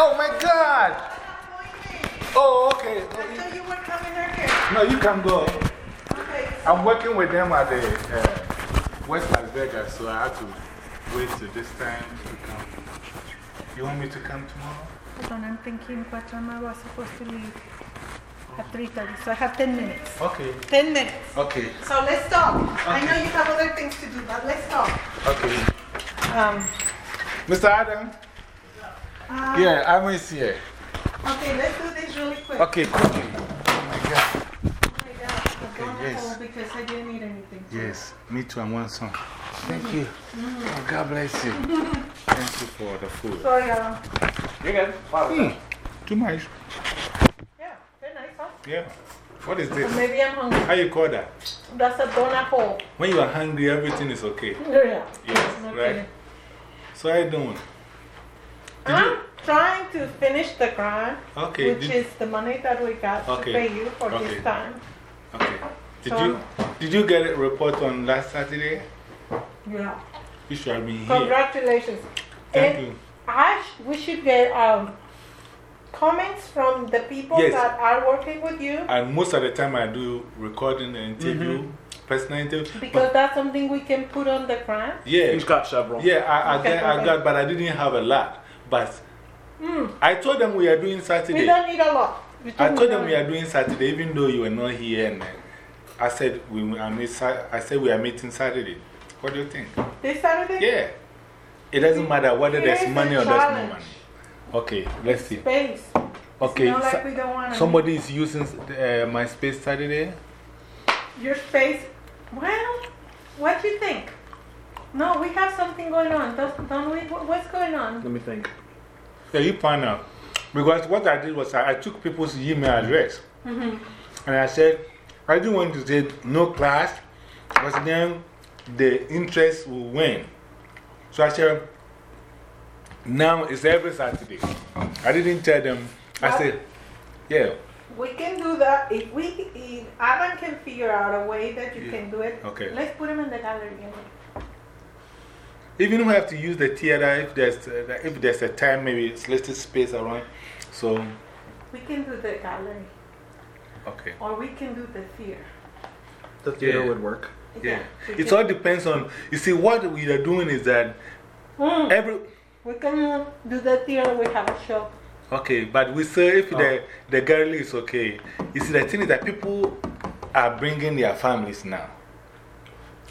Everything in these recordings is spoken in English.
Oh my God! Oh, okay. I thought you were coming here. No, you can go. Okay. I'm working with them at the uh, West Las Vegas, so I have to wait till this time to come. You want me to come tomorrow? Hold on, I'm thinking what time I was supposed to leave. At 3.30, so I have 10 minutes. Okay. 10 minutes. Okay. So let's talk. I know you have other things to do, but let's talk. Okay. Um, Mr. Adam? Uh, Yeah, I'm is here. Okay, let's do this really quick. Okay, quickly. Oh my God. I got a donut yes. hole because I didn't eat anything. Yes, me too. I want some. Thank you. Oh, God bless you. Thank you for the food. Sorry, Alan. You're good. Hmm, too much. Yeah, they're nice, huh? Yeah. What is this? maybe I'm hungry. How you call that? That's a donut hole. When you are hungry, everything is okay. Yeah. Yes, No right? So, how you doing? Did I'm you- trying to finish the grant, Okay. which is the money that we got Okay. to pay you for Okay. this time. Okay. Did So- you, did you get a report on last Saturday? Yeah. You should have been here. Congratulations. Thank and you. I sh we should get um, comments from the people Yes. that are working with you And most of the time, I do recording the interview, personal interview. because that's something we can put on the grant. Yeah. He's got several. Yeah, I, I, Okay, get, I okay. got, but I didn't have a lot. But Mm. I told them we are doing Saturday. We don't need a lot. I told them we are doing Saturday, even though you were not here. And I said, we, I, meet, I said we are meeting Saturday. What do you think? This Saturday? Yeah. It doesn't matter whether there's money or there's no money. Okay, let's see. Space. Okay, It's not like we don't want to. somebody is using uh, my space Saturday. Your space. Well, what do you think? No, we have something going on, don't, don't we? What's going on? Let me think. Yeah, you find out. Because what I did was I, I took people's email address -hmm. and I said, I didn't want to say no class, because then the interest will win. So I said, now it's every Saturday. I didn't tell them. I What? said, yeah, We can do that. If we, if Adam can figure out a way that you Yeah. can do it, Okay. let's put him in the gallery. Anyway. even if we have to use the theater, if there's, uh, if there's a time, maybe it's listed space around. So, We can do the gallery, okay. or we can do the theater. The theater Yeah. would work. Yeah. we It all depends on, you see, what we are doing is that Mm, every, we can do the theater. We have a show. Okay, but we say if the, the girl is okay. You see, the thing is that people are bringing their families now.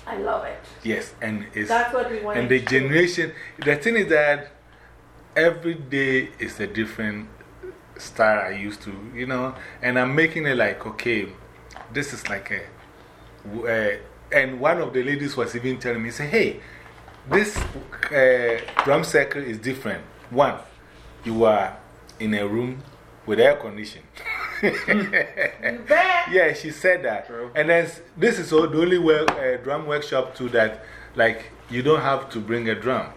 I love it. Yes, and it's, That's what we want. and the generation, the thing is that every day is a different style I used to, you know, and I'm making it like, okay, this is like a, uh, and one of the ladies was even telling me, say, hey, this uh, drum circle is different. One, you are in a room with air condition. You bet. Yeah, she said that. True. And then this is all- the only work, uh, drum workshop too that, like, you don't have to bring a drum.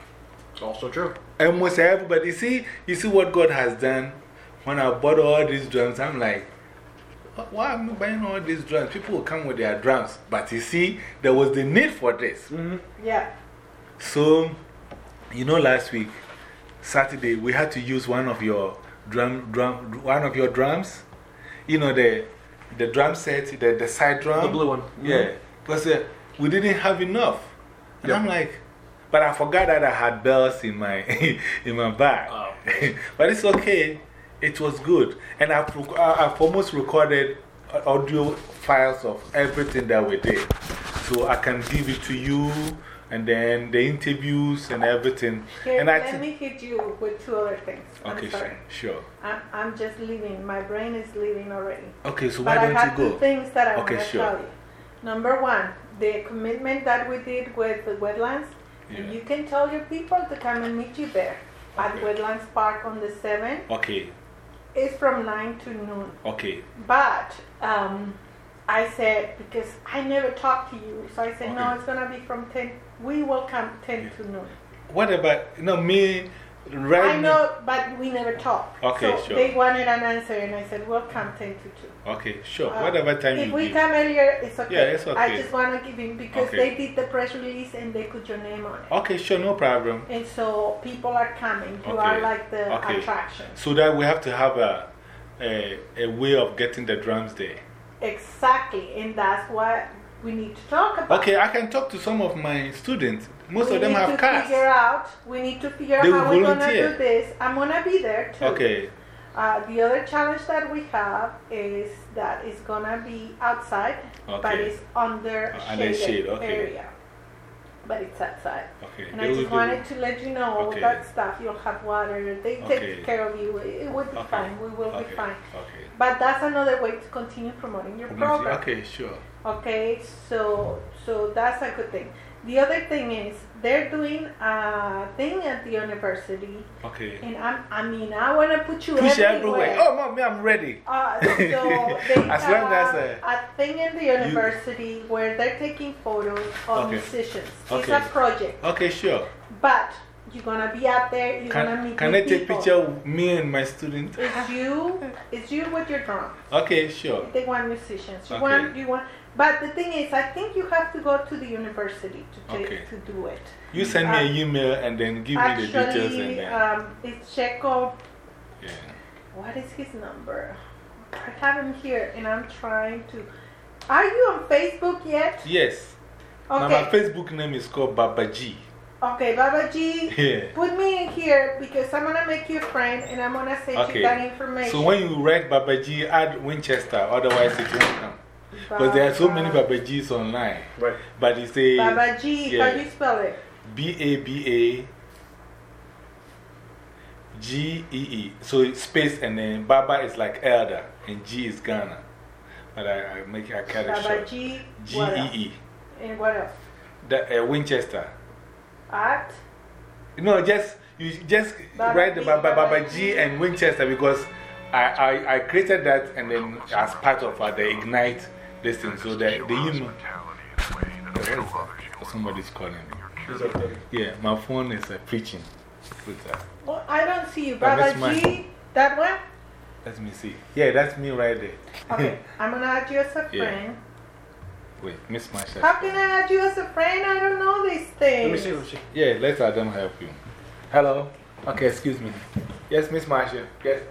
It's also true. Almost everybody, you see, you see what God has done. When I bought all these drums, I'm like, "Wh- why am I buying all these drums? People will come with their drums. But you see, there was the need for this. -hmm. Yeah. So, you know, last week, Saturday, we had to use one of your drum, drum, one of your drums. You know, the, the drum set, the, the side drum. The blue one. Yeah. Because uh, we didn't have enough. And Yep. I'm like, but I forgot that I had bells in my, in my bag. Oh. but it's okay. It was good. And I've, I- I've almost recorded audio files of everything that we did. So I can give it to you and then the interviews and everything. Here, and I let me hit you with two other things. I'm Okay, sorry. sure. sure. I'm, I'm just leaving. My brain is leaving already. Okay, so but why I don't have you two go? things that I Okay, want to sure. tell you. Number one, the commitment that we did with the wetlands. Yeah. You can tell your people to come and meet you there at Wetlands Park on the 7th. Okay, It's from 9 to noon. okay. But um, I said, because I never talked to you, so I said, no, it's going to be from 10. We will come 10 to noon. What about, you know, me, write I know, but we never talked. Okay, so sure. They wanted an answer, and I said, "We'll come ten to two. Okay, sure. Uh, Whatever time If you we give. come earlier, it's okay. Yeah, it's okay. I just want to give him because Okay. they did the press release and they put your name on it. Okay, sure, no problem. And so people are coming. You Okay. are like the Okay. attraction. So that we have to have a, a, a way of getting the drums there. Exactly. And that's what we need to talk about. Okay, I can talk to some of my students. Most we of them need have to cars. figure out. We need to figure out how we're going to do this. I'm going to be there too. Okay, Uh, the other challenge that we have is that it's going to be outside, but it's under Uh, shaded shade, okay. area. But it's outside. okay. And They I just wanted to let you know Okay. that stuff. You'll have water. They take care of you. It will would be fine. We will be fine. Okay. But that's another way to continue promoting your program. Okay, sure. Okay, so so that's a good thing. The other thing is they're doing a thing at the university, Okay. and I'm I mean I want to put you Push everywhere. everywhere. Oh, mommy, I'm ready. Uh, so they As have long as, a, uh, thing in the university where they're taking photos of Okay. musicians. It's Okay. a project, Okay, sure. but you're gonna be out there. You're gonna Can, meet can I take people. picture of me and my student? It's you. It's you with your drum. Okay, sure. They want musicians. You Okay. want you want. But the thing is, I think you have to go to the university to take, Okay. to do it. You send me an email and then give me the details and Actually, then. um, it's Checo. yeah. What is his number? I have him here, and I'm trying to. Are you on Facebook yet? Yes. Now, my Facebook name is called Baba G. Okay, Baba G. Yeah. Put me in here because I'm gonna make you a friend, and I'm gonna send Okay. you that information. So when you write Baba G, add Winchester, otherwise it won't come. Because there are so many Baba G's online. Right. But it's a Baba G. Yeah. How do you spell it? B A B A G E E. So it's space and then Baba is like elder and G is Ghana. But I, I make it, I cut it Baba short. G. G what E else? E. And what else? The, uh, Winchester. At. No, just, you just Baba write the G, Baba, Baba Baba G G. and Winchester because I, I, I created that and then as part of uh, the Ignite this thing. So the, the email. What is? Somebody's calling me. Yeah, my phone is uh, preaching. With. Well, I don't see you. I miss Baba G. That one? Let me see. Yeah, that's me right there. Okay. I'm gonna add you as a Yeah. Friend. Wait, Miss Marsha. How can I add you as a friend? I don't know these things. Let me see, let me see. Yeah, let Adam help you. Hello? Okay, excuse me. Yes, Miss Marsha. Yes.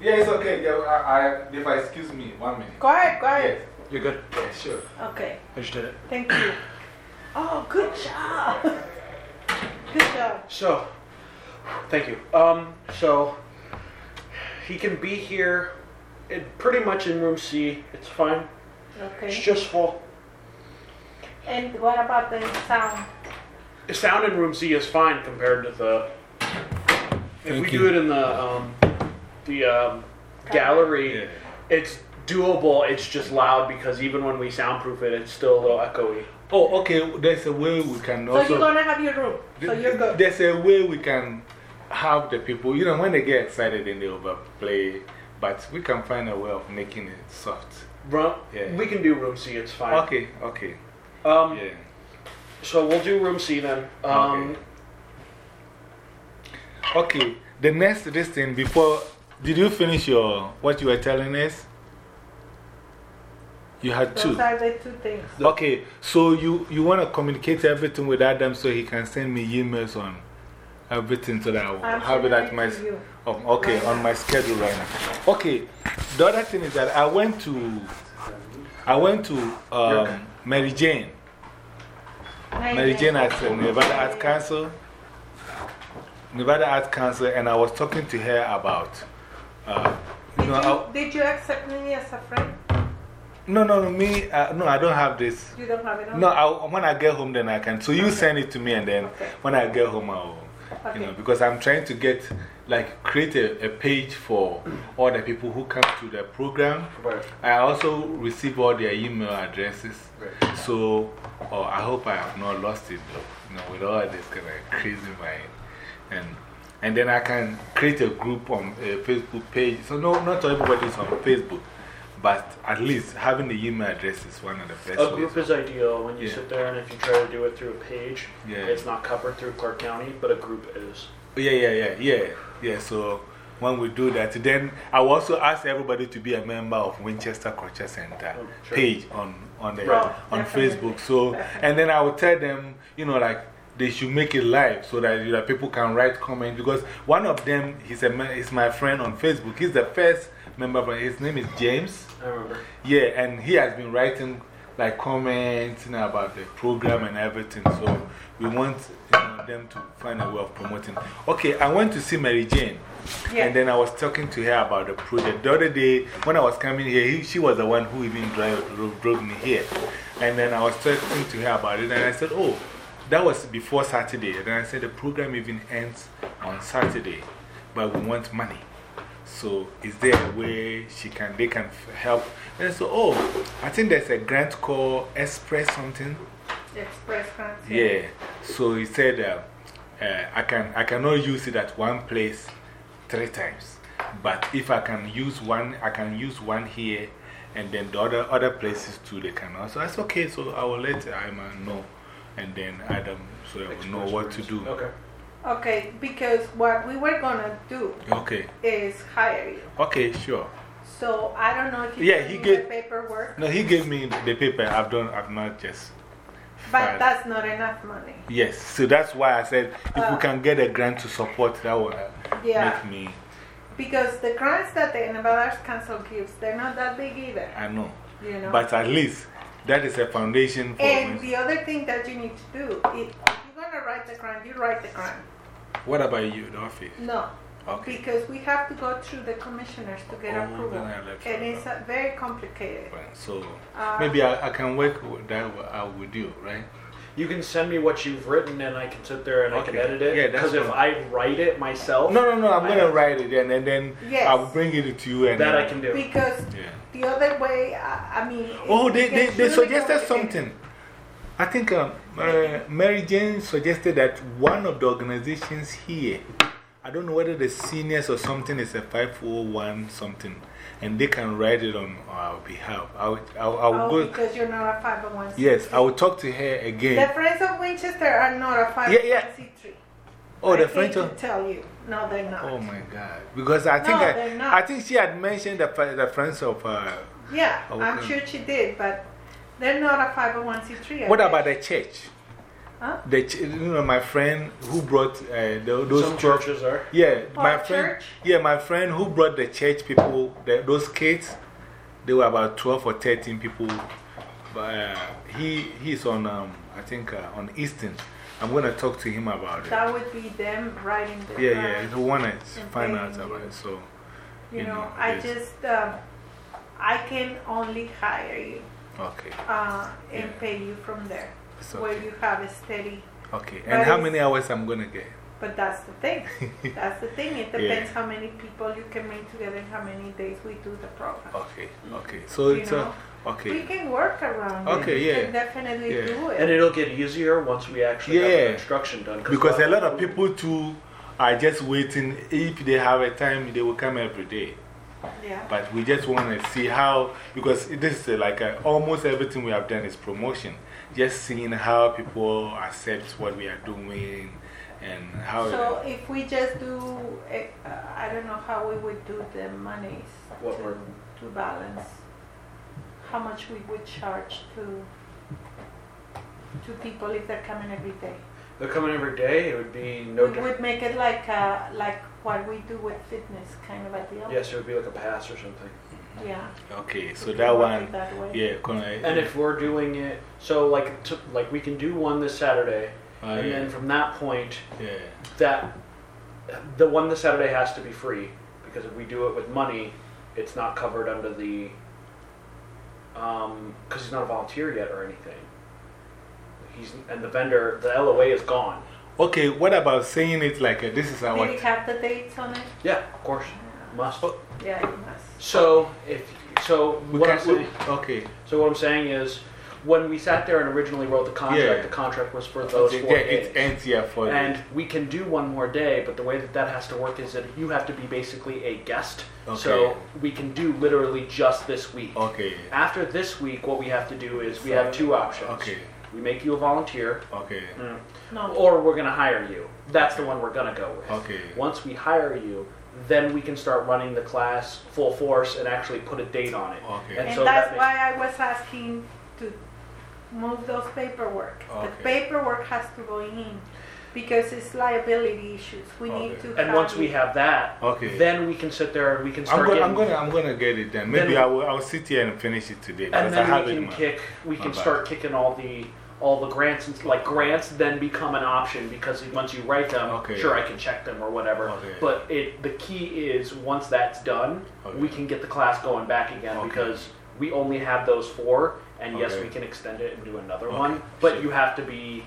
Yeah, it's okay. Yeah, I, I, if I excuse me, one minute. Go ahead, go ahead. Yes. You're good. Yeah, sure. Okay. I just did it. Thank you. Oh, good job. Good job. So, thank you. Um, so, he can be here it, pretty much in room C. It's fine. It's just full. And what about the sound? The sound in room C is fine compared to the. If Thank we you. do it in the, um, the um, gallery, Yeah. it's doable. It's just loud because even when we soundproof it, it's still a little echoey. Oh, okay. There's a way we can So you're gonna have your room. So you're good. There's a way we can have the people, you know, when they get excited, then they overplay. But we can find a way of making it soft. Room, Yeah. We can do room C. It's fine. Okay, okay. Um, Yeah. So we'll do room C then. Um, Okay, okay. the next this thing before, did you finish your what you were telling us? You had two. Those are the two things. Okay, so you, you want to communicate everything with Adam so he can send me emails on everything so that I will I'm have it at my. Oh, okay, on my schedule right now. Okay, the other thing is that I went to, I went to um, Mary Jane. Mary Jane at uh, Nevada Arts Council. Nevada Arts Council, and I was talking to her about. Uh, you Did know, you, did you accept me as a friend? no, no, no, me, uh, no, I don't have this. You don't have it? No, I, when I get home, then I can. So you send it to me, and then Okay. when I get home, I'll. You know, because I'm trying to get, like, create a, a page for mm. all the people who come to the program. Right. I also receive all their email addresses. So oh, I hope I have not lost it, though. You know, with all this kind of crazy mind. And, and then I can create a group on a Facebook page. So, no, not everybody's on Facebook, But at least having the email address is one of the best A ways. group is ideal when you Yeah. sit there, and if you try to do it through a page, Yeah. it's not covered through Clark County, but a group is. Yeah, yeah, yeah, yeah, yeah. So when we do that, then I will also ask everybody to be a member of Winchester Culture Center Oh, sure. page on, on, the, Right. on Facebook. So, and then I will tell them, you know, like they should make it live so that, you know, people can write comments. Because one of them, he's, a, he's my friend on Facebook. He's the first member, of, his name is James. Yeah, and he has been writing like comments you know, about the program and everything. So we want you know, them to find a way of promoting. Okay, I went to see Mary Jane. Yeah. And then I was talking to her about the project. The other day, when I was coming here, he, she was the one who even drove, drove, drove me here. And then I was talking to her about it, and I said, Oh, that was before Saturday. And then I said, The program even ends on Saturday, but we want money. So, is there a way she can, they can help? And so, oh, I think there's a grant called Express something. Express grants. Yeah. So he said, uh, uh, I, can, I cannot use it at one place three times. But if I can use one, I can use one here and then the other, other places too, they can also. That's okay. So I will let Iman know and then Adam so I will know what to do. Okay. Okay, because what we were gonna do Okay. is hire you. Okay, sure. So I don't know if you Yeah, he me gave- the paperwork, No, he gave me the paper. I've done, I've not just. but that's not enough money. Yes, so that's why I said if we Uh, can get a grant to support, that will Yeah. make me. Because the grants that the Nevada Arts Council gives, they're not that big either. I know. You know? But at least that is a foundation for and me. the other thing that you need to do, if you're gonna write the grant, you write the grant. What about you, the office? No, Okay. because we have to go through the commissioners to get Oh, approval. then I'll let you And it's uh, very complicated. Right, So Uh, maybe I, I can work with that out with you, right? You can send me what you've written, and I can sit there and I can edit it. Yeah, that's Because if. I write it myself, No, no, no, I'm going to write it and, and then Yes. I'll bring it to you. And that I can do. Because Yeah. the other way, I, I mean. Oh, they, they, gets they really suggested something. I think um, Mary Jane suggested that one of the organizations here, I don't know whether the seniors or something is a 501 something, and they can write it on our behalf. I will, I will, I will Oh, go. because you're not a 501c3. Yes, I will talk to her again. The. Friends of Winchester are not a 501c3. Yeah, yeah. Oh, I the French. one- tell you. No, they're not. Oh my God. Because I think, No, I. I think she had mentioned the, the friends of. Uh, Yeah, I'm sure she did, but they're not a 501c3. What about the church? Huh? The, ch- you know, my friend who brought uh, the, those Some churches are. Yeah, my friend. Church? Yeah, my friend who brought the church people, the, those kids, they were about 12 or 13 people. But uh, he, he's on, um, I think, uh, on Eastern. I'm going to talk to him about it. That would be them writing the Yeah, yeah, grant. I want to and find out about it. So, You you know, know, I yes. just, um, I can only hire you okay. uh, and Yeah. pay you from there, It's where you have a steady. Okay. But And how many hours I'm going to get? But that's the thing. that's the thing. It depends how many people you can bring together and how many days we do the program. Okay, okay. So You it's know, uh, We can work around it. Okay, We yeah. can definitely Yeah. do it. And it'll get easier once we actually have the construction done. Because a lot of people too are just waiting. If they have a time, they will come every day. Yeah. But we just want to see how, because this is like a, almost everything we have done is promotion. Just seeing how people accept what we are doing and how. So if we just do, eh, uh, I don't know how we would do the monies What to, to balance. How much we would charge to to people if they're coming every day. They're coming every day. It would be no we different. would make it like uh, like what we do with fitness, kind of a deal. Yes, it would be like a pass or something. Yeah. okay, so We that one, that way. yeah. Can I, And if we're doing it, so like, to, like we can do one this Saturday, uh, and yeah, then from that point, yeah. that the one this Saturday has to be free because if we do it with money, it's not covered under the um because he's not a volunteer yet or anything. He's and the vendor, the LOA is gone. Okay, what about saying it like uh, this is our. Did it have the dates on it? Yeah, of course, must. Yeah, you must. So if so, we what can, I'm saying, okay, so what I'm saying is, when we sat there and originally wrote the contract, Yeah. the contract was for those Okay, four yeah, days. it ends here for the- And we can do one more day, but the way that that has to work is that you have to be basically a guest. So Okay. we can do literally just this week. Okay. After this week, what we have to do is we have two options. Okay. We make you a volunteer, Okay. Mm. No. or we're going to hire you. That's the one we're going to go with. Okay. Once we hire you, then we can start running the class full force and actually put a date on it. Okay. And And so that's that why I was asking to move those paperwork. Okay. The paperwork has to go in because it's liability issues. We need to. And have once we have that, Okay. then we can sit there and we can I'm start gonna. I'm gonna, I'm gonna get it done. Maybe Then- I will, I'll sit here and finish it today because and I then have we can my. kick. We can bag. start kicking all the all the grants and like grants then become an option because once you write them, Okay. sure I can check them or whatever. Okay. But it the key is once that's done, Okay. we can get the class going back again Okay. because we only have those four, and yes, Okay. we can extend it and do another Okay, one. But sure. you have to be.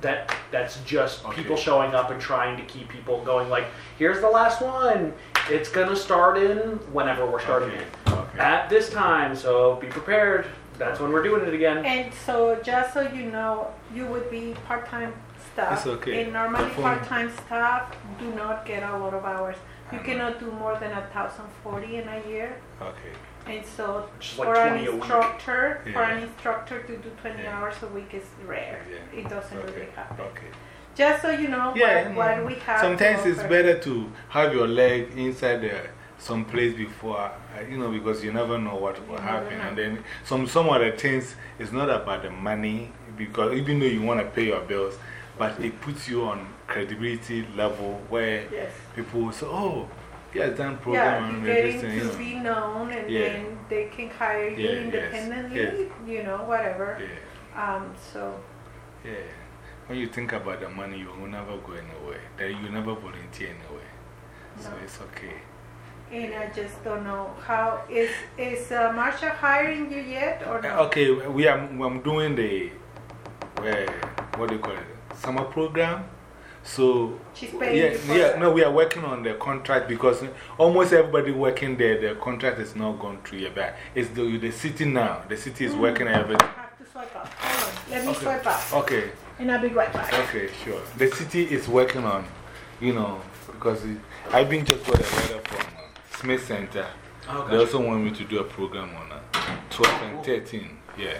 That that's just Okay. people showing up and trying to keep people going. Like, here's the last one. It's gonna start in whenever we're starting Okay. it Okay. at this time. So be prepared. That's when we're doing it again. And so, just so you know, you would be part-time staff. It's okay. And normally, part-time staff do not get a lot of hours. You Uh-huh. cannot do more than a thousand forty in a year. Okay. And so, Which is like for an 20 a instructor, for an instructor to do twenty Yeah. hours a week is rare. Yeah. It doesn't Okay. really happen. Okay. Just so you know Yeah, what, what we have. to Sometimes it's better to have your leg inside there some place before, uh, you know, because you never know what will happen. And then some, some other things, it's not about the money, because even though you want to pay your bills, but it puts you on credibility level where Yes. people will say, oh, he has done program you're and getting to be known and Yeah. then they can hire you Yeah, independently, yes. you know, whatever. Yeah. Um, so, Yeah. When you think about the money, you will never go anywhere. That you never volunteer anywhere. So it's okay. and I just don't know how, is, is uh, Marsha hiring you yet or Uh, no? Okay, we are, I'm doing the, uh, what do you call it, summer program. So, She's paying yeah, for yeah, no, we are working on the contract because almost everybody working there, the contract is not gone through yet. But it's the, the city now. The city is working everything. I have to swipe up. Hold on. Let me Okay. swipe up. Okay, And I'll be right back. okay, sure. The city is working on, you know, because it, I've been just got a letter from uh, Smith Center. Oh, They also want me to do a program on uh, 12 and 13. Yeah.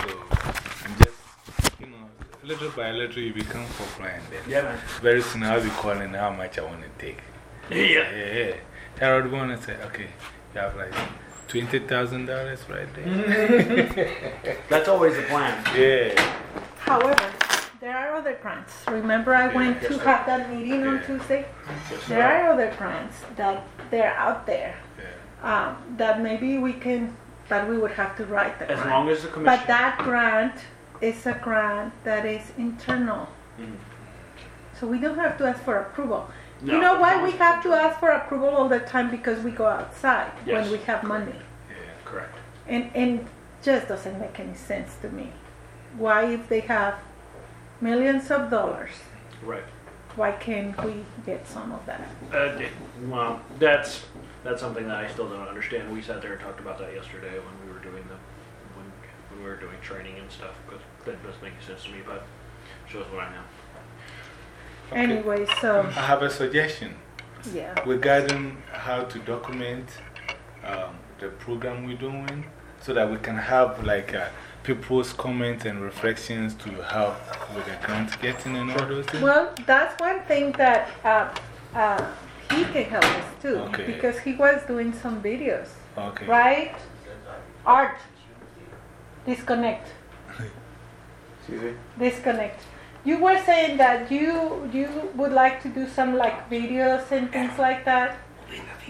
So, I'm just, you know, little by little you become popular and then Yeah, man. very soon I'll be calling how much I want to take. Yeah. Yeah, yeah. Harold going to say, okay, you have like $20,000 right there. That's always the plan. yeah. However, there are other grants. Remember, I went to yes, have that meeting on Yeah. Tuesday? There are other grants that they're out there yeah. um, that maybe we can, but we would have to write the As grant. long as the commission. But that grant is a grant that is internal. Mhm. So we don't have to ask for approval. No, you know why we have to ask for approval all the time? Because we go outside Yes. when we have money. Yeah. Correct. And, and just doesn't make any sense to me. Why, if they have millions of dollars, Right. why can't we get some of that? Uh, well, that's that's something that I still don't understand. We sat there and talked about that yesterday when we were doing the we were doing training and stuff. Because that doesn't make sense to me, but shows what I know. Okay. Anyway, so, I have a suggestion yeah. regarding how to document um, the program we're doing so that we can have like uh, people's comments and reflections to help with the grant getting and all those things. Well, that's one thing that uh, uh, he can help us too. Okay. Because he was doing some videos, Okay. right? Art. Disconnect. Excuse me? Disconnect. You were saying that you you would like to do some like videos and things like that.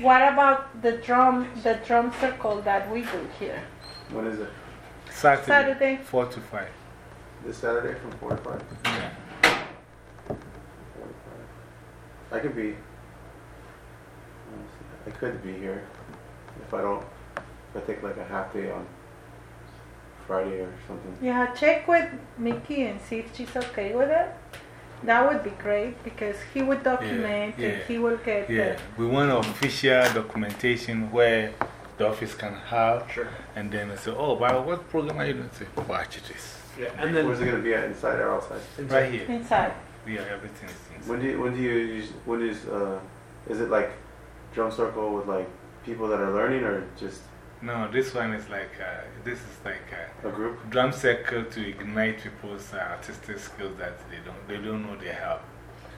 What about the drum the drum circle that we do here? What is it? Saturday, Saturday. 4 to 5. This Saturday from 4 to 5? Yeah. 4 to 5. I could be. I could be here if I don't. If I take like a half day on Friday or something. Yeah, check with Mickey and see if she's okay with it. That would be great because he would document yeah. and he will get Yeah, we want official documentation where the office can have. Sure. And then I say, oh, but what program are you doing? I say, watch this. Yeah, and then Where's it going to be at? Inside or outside? Right here. Inside. Yeah, everything is inside. When do you, when do you use, when is, uh, is it like drum circle with like people that are learning or just No, this one is like, uh, this is like a a group? drum circle to ignite people's uh, artistic skills that they don't, they don't know they have.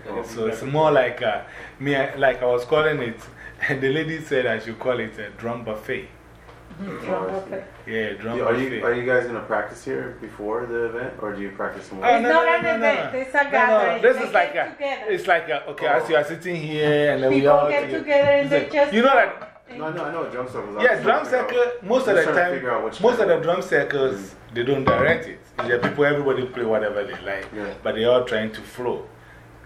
Oh, So it's more like, uh, me, like I was calling it, and the lady said I should call it a drum buffet. Drum buffet. Yeah, drum are, buffet. you, are you guys going to practice here before the event or do you practice somewhere? Oh, It's no, not no, an no, no, event, no. it's a gathering. No, this They is like get a, together. it's like a, okay, as you are sitting here and then we People all. get together. together and It's they just. You know that No, know, I know drum circles. Yeah, drum just trying to circle, most of the trying to figure out time, most of the drum circles, they don't direct it. The people, everybody play whatever they like, Yeah. but they're all trying to flow.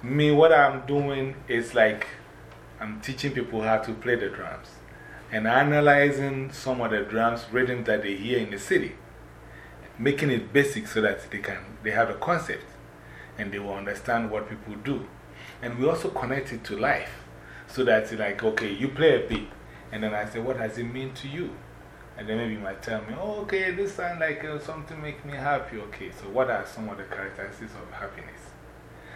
Me, what I'm doing is like, I'm teaching people how to play the drums and analyzing some of the drums rhythms that they hear in the city, making it basic so that they can, they have a concept and they will understand what people do. And we also connect it to life so that like, okay, you play a beat, and then I say, what does it mean to you? And then maybe you might tell me, oh, okay, this sounds like uh, something make me happy. Okay, so what are some of the characteristics of happiness?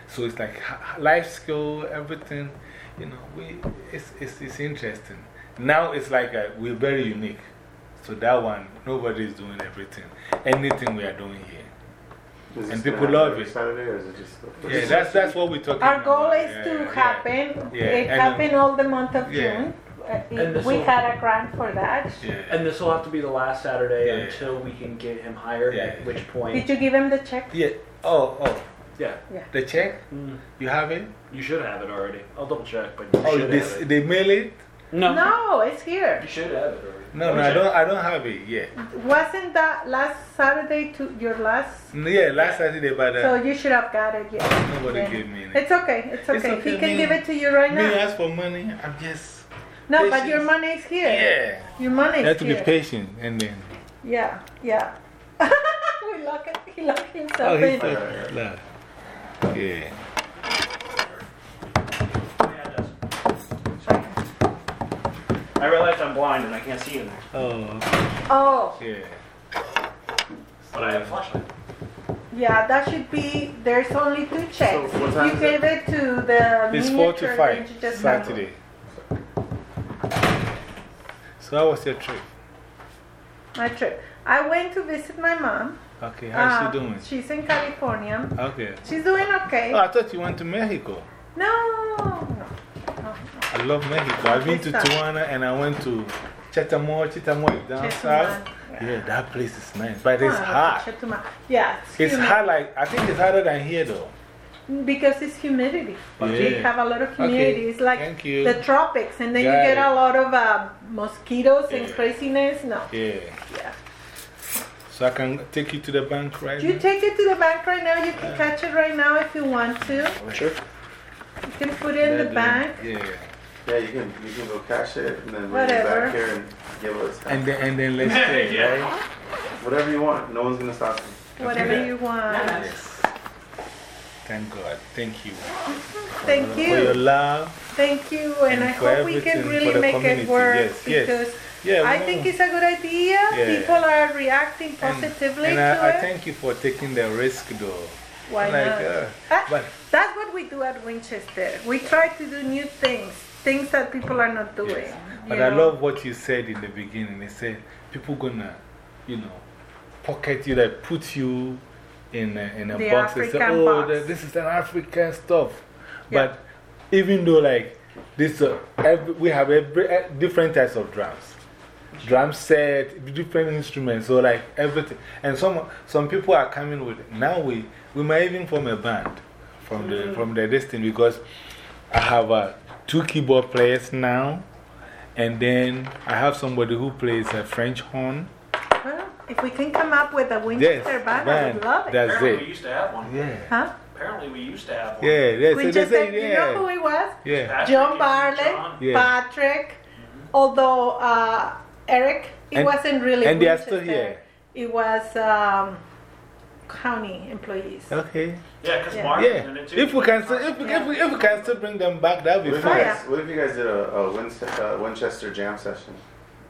So it's like life skill, everything, you know, we, it's, it's, it's interesting. Now it's like a, we're very unique. So that one, nobody is doing everything. Anything we are doing here. Is this and people love it. Saturday or is it just. Yeah, that's, that's what we're talking Our about. goal is Yeah, to yeah. happen. Yeah, It and, happened all the month of. June. Uh, And this we will- had a grant for that. Yeah. and this will have to be the last Saturday Yeah. until we can get him hired. Yeah. At which point, Did you give him the check? Yeah. Oh, oh. yeah, The check? Mm, You have it? you should have it already. I'll double check, but you Oh, should they, have it. they mail it? No, No, it's here. you should have it already. No, no, I don't, I don't have it yet. Wasn't that last Saturday to your last? Yeah, last Saturday, but So uh, you should have got it, yeah. nobody Yeah. gave me it. It's okay, it's It's okay. okay, He can me- give it to you right Me now. ask for money, I'm just. No, but your money is here. Yeah. Your money You have to be patient and then. Yeah, yeah. we lock it, he locked himself Oh, in. he's like. Yeah. Yeah. I realized I'm blind and I can't see in there, Oh, Oh, yeah. but I have a flashlight. yeah, that should be, there's only two checks. So what If time you gave it to the It's 4 to 5, then you just have- Saturday. So, how was your trip? My trip. I went to visit my mom. Okay, how's she doing? She's in California. Okay. She's doing okay. Oh, I thought you went to Mexico. No, no, no. I love Mexico. I've been to. Tijuana and I went to Chetumal. Chetumal down Chetumal, south. yeah. Yeah, that place is nice. But it's Ah, hot. Chetumal. Yeah, it's, It's hot, like, I think it's hotter than here though. Because it's humidity. We Yeah. have a lot of humidity. It's like the tropics, and then Got you get it. a lot of uh, mosquitoes and craziness. No. Yeah. Yeah. So I can take you to the bank right You now? take it to the bank right now. You can catch it right now if you want to. Sure. You can put it in the bank. Yeah. Yeah, you can, you can go cash it and then bring it back here and give us half. And then, and then let's stay, Yeah. right? Whatever you want. No one's going to stop you. Whatever Okay. you want. Yes. Thank God. Thank you. Thank For your you. love. Thank you. And, And I hope we can really make community. it work Yes, yes. because Yeah, I think it's a good idea. Yeah. People are reacting positively and to I, I it. thank you for taking the risk though. Why like, not? uh, Ah, but That's what we do at Winchester. We try to do new things, things that people are not doing. Yes. But I love what you said in the beginning. You said people gonna, you know, pocket you, like put you in a, in a The box. Say, oh, box. the- this is an African stuff. Yeah. But even though, like, this, uh, every, we have every, uh, different types of drums. Drum set, different instruments, so like everything. And some, some people are coming with, now we, we might even form a band from the, Mm-hmm. from the distance because I have uh, two keyboard players now. And then I have somebody who plays a French horn. Well, if we can come up with a Yes, Winchester band, I would love it. That's Apparently we used to have one. Yeah. huh? Apparently we used to have one. Yeah, yeah. So they Winchester, say, you know who he was? Yeah. Patrick John Barley, Barlett, John. Yeah. Patrick, although uh, Eric, it And- wasn't really and they are still here. It was um, county employees. Okay. Yeah, because Yeah. Mark Yeah. was in it too. If we, can, still- if, we, if, we, if we can still bring them back, that would be if, you Oh, fun. yeah. guys, what if you guys did a, a Winchester, uh, Winchester jam session?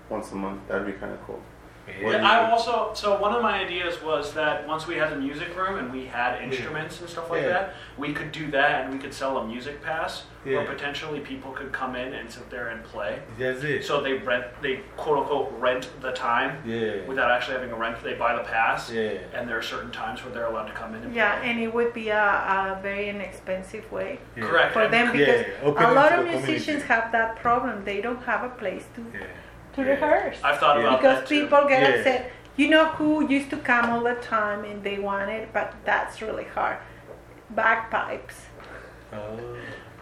once a month. That'd be kind of cool. What do Yeah, I also, so one of my ideas was that once we had the music room and we had instruments and stuff like Yeah. that, we could do that and we could sell a music pass Yeah. where potentially people could come in and sit there and play. That's it. So they rent, they quote unquote rent the time yeah. without actually having a rent. They buy the pass, Yeah. and there are certain times where they're allowed to come in and Yeah, play. and it would be a, a very inexpensive way yeah. Correct. for them because open a lot of the community. musicians have that problem. They don't have a place to, Yeah. To Yeah. rehearse. I've thought Yeah. about because that too. people get Yeah. upset. You know who used to come all the time and they want it, but that's really hard. Bagpipes. Oh.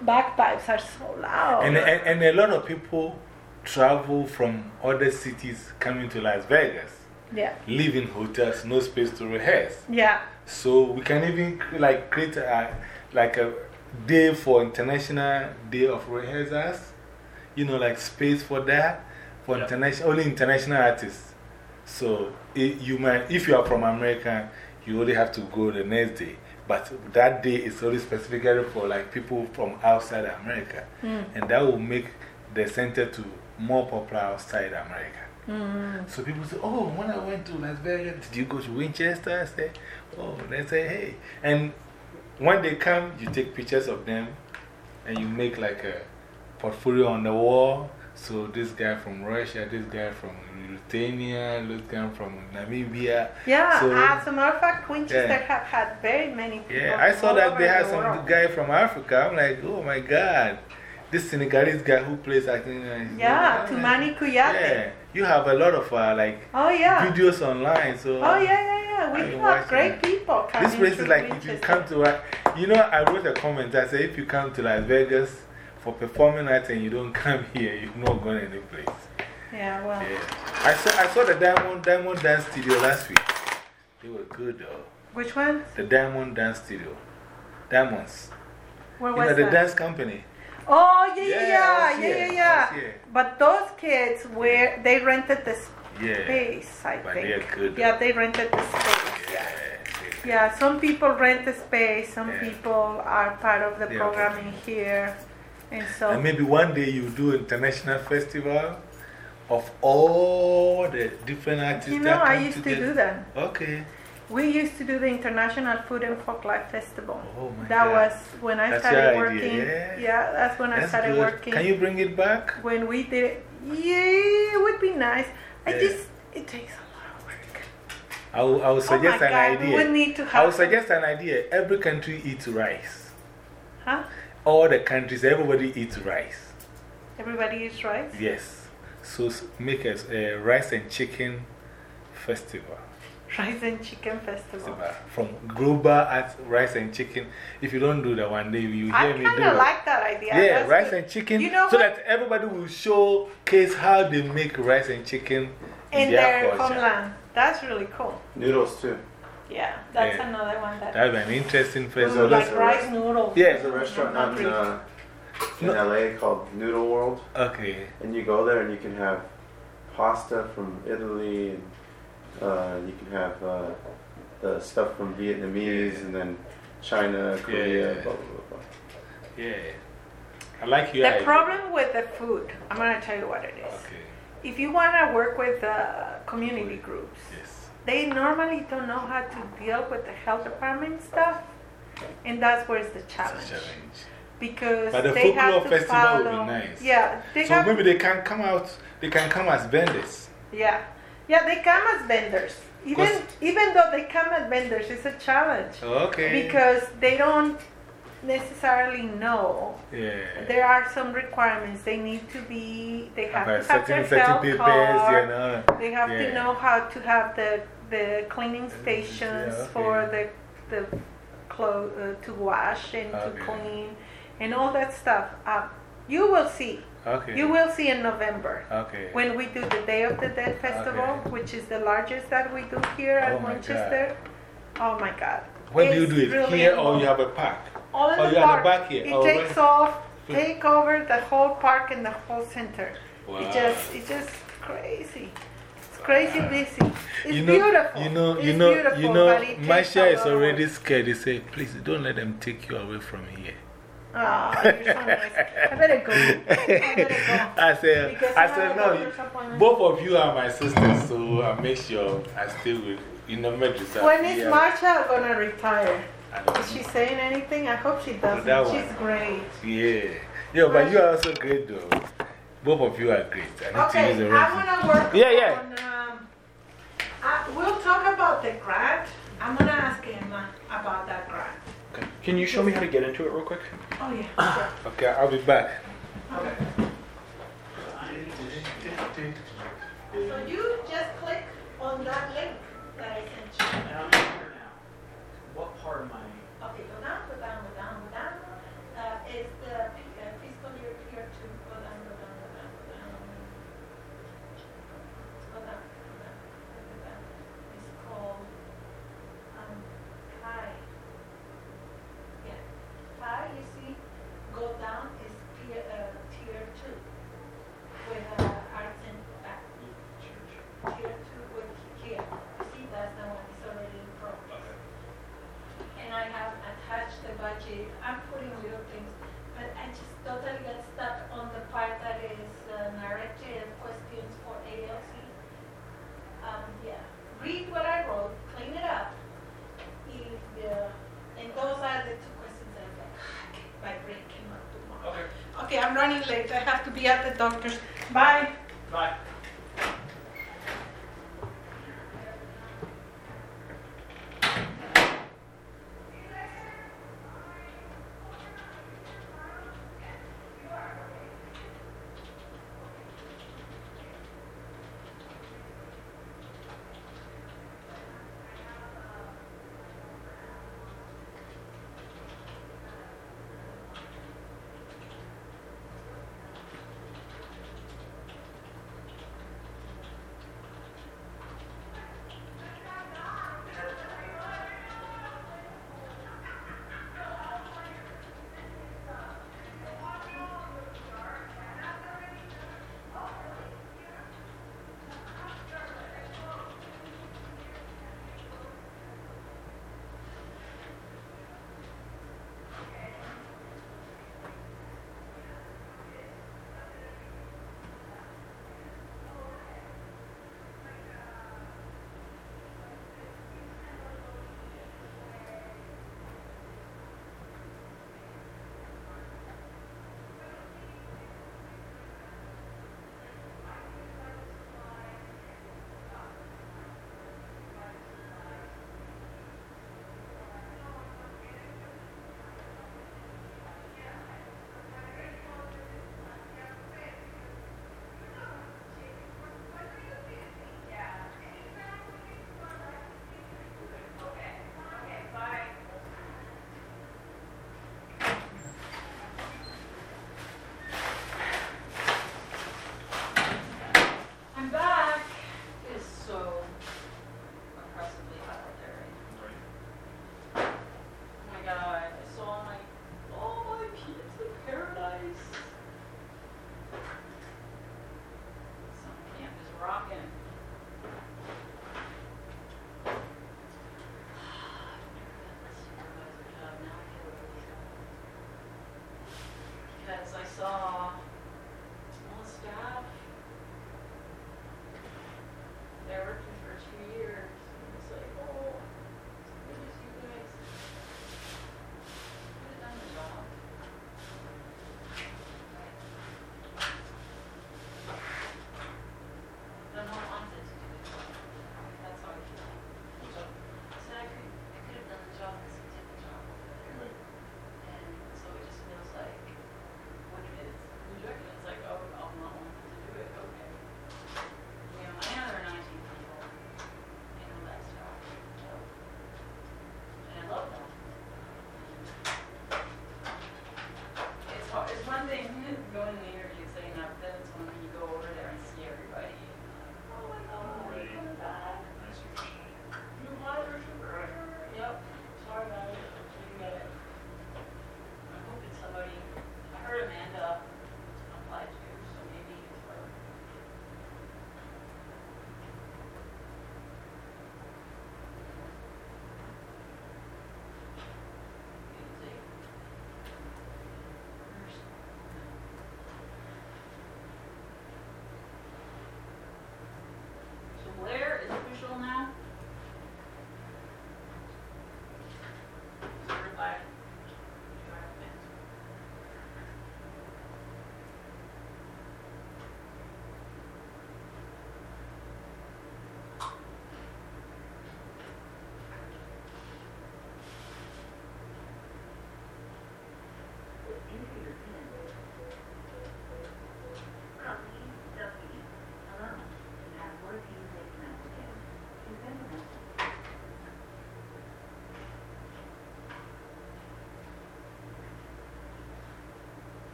Bagpipes are so loud. And, and, and a lot of people travel from other cities coming to Las Vegas, yeah, live in hotels, no space to rehearse. yeah, So we can even like create a, like a day for international day of rehearsals, you know, like space for that, for Yeah. international, only international artists. So it, you might, if you are from America, you only have to go the next day. But that day is only specifically for like people from outside America. Mm. And that will make the center to more popular outside America. Mm. So people say, Oh, when I went to Las Vegas, did you go to Winchester? I say, Oh, they say, Hey. And when they come, you take pictures of them and you make like a portfolio on the wall. So this guy from Russia, this guy from Lithuania, this guy from Namibia. Yeah, So- as a matter of fact, Winchester Yeah. have had very many people. Yeah, I saw that they had the some world. guy from Africa. I'm like, Oh my God. This Senegalese guy who plays, I think. uh, Yeah, Tumani Kuyate. Yeah, you have a lot of uh, like Oh, yeah. videos online. So Oh, yeah, yeah, yeah. We watching great people coming This place is like if you come to, uh, you know, I wrote a comment. I said, if you come to Las Vegas for performing arts and you don't come here, you're not going any place. Yeah, well. Yeah. I saw, I saw the Diamond, Diamond Dance Studio last week. They were good though. Which one? The Diamond Dance Studio. Diamonds. Where You was know, the dance company. Oh, yeah, yeah, Yeah, yeah, yeah, yeah, yeah. But those kids were, they rented the space, I But think. Yeah, they rented the space. Yeah. Yeah. Yeah, some people rent the space, some Yeah. people are part of the Yeah. programming here. And so, And maybe one day you do international festival of all the different artists you know, I used to do that. Okay. We used to do the International Food and Folk Life Festival. Oh my that God. was when I That's started working. idea, yeah? that's when I That's started good. working. Can you bring it back? when we did it, yeah, it would be nice. I Yeah. just, it takes a lot of work. I will, I will oh suggest oh an God, we idea. need to I have. will suggest an idea. Every country eats rice. Huh? All the countries, everybody eats rice. Everybody eats rice? Yes. So make a, a rice and chicken festival. Rice and Chicken Festival. Festival. From global at rice and chicken. If you don't do that one day, you hear I me kind do of it. like that idea. Yeah, That's rice good. and chicken. You know so what? that everybody will showcase how they make rice and chicken in, in their culture. homeland. That's really cool. Noodles too. Yeah, that's Yeah. another one that. That would be an interesting Ooh, festival. that's like a rice rice- noodles. Yeah. There's a restaurant Not in, uh, in No. LA called Noodle World, Okay. and you go there and you can have pasta from Italy, and uh, you can have uh, the stuff from Vietnamese, and then China, Korea, Yeah. blah, blah, blah, blah. Yeah. I like you. The idea. problem with the food, I'm going to tell you what it is. Okay. If you want to work with uh, community groups, Yes. They normally don't know how to deal with the health department stuff, and that's where's the It's a challenge. challenge. Because But the they folklore have to festival would be follow. nice. Yeah, they So have. maybe they can come out, they can come as vendors. Yeah, yeah, they come as vendors. Even 'Cause- even though they come as vendors, it's a challenge Okay. because they don't necessarily know. yeah. There are some requirements. They need to be. They have About to have certain, their certain health papers, card. you know. They have Yeah. to know how to have the the cleaning stations okay. for the the clothes uh, to wash and to clean and all that stuff. Uh, you will see. Okay. You will see in November Okay. when we do the Day of the Dead festival, which is the largest that we do here Oh at my Winchester. Oh my God! when do you do it? really Here or you have a park? All in Oh, the you have park. back here. It Oh, takes right. off, take over the whole park and the whole center. Wow. It just, it's just crazy. It's crazy busy. It's you know, beautiful. You know, it's you know, beautiful, you know, it takes Marsha a is lot already scared. They said, please don't let them take you away from here. Oh, you're so nice. I better go. I better go. I said, Because I I have said, no, doctor's appointment. both of you are my sisters, so I make sure I stay with you. know, Medrisa. When is Yeah. Marsha gonna retire? Is she saying anything? I hope she doesn't. that one. She's great. Yeah. Yeah, but you are also great, though. Both of you are great. I need to use Okay, the I rest. want to work Yeah, yeah. on. Um, I, we'll talk about the grant. I'm going to ask Emma about that grant. Okay. Can you show me how to get into it real quick? Oh, yeah. Okay, I'll be back. Okay. So you just click on that link that I sent you. I'm here now. What part of my. Okay, go down, go down, go down, go down. Uh, it's the uh, fiscal year tier two. Go down, go down, go down, go down. Go down, go down, go down. It's called, um, Pi. Yeah, Pi, you see, go down is tier, uh, tier two. With, uh, arts and, uh, tier two with here. You see, that's the one, it's already in progress. And I have attached I'm putting little things, but I just totally got stuck on the part that is uh, narrative questions for ALC. Um, yeah, read what I wrote, clean it up. If, uh, and those are the two questions I'm like, "Ah, my brain. Okay. Okay, I'm running late, I have to be at the doctor's.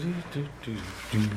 Do, do, do.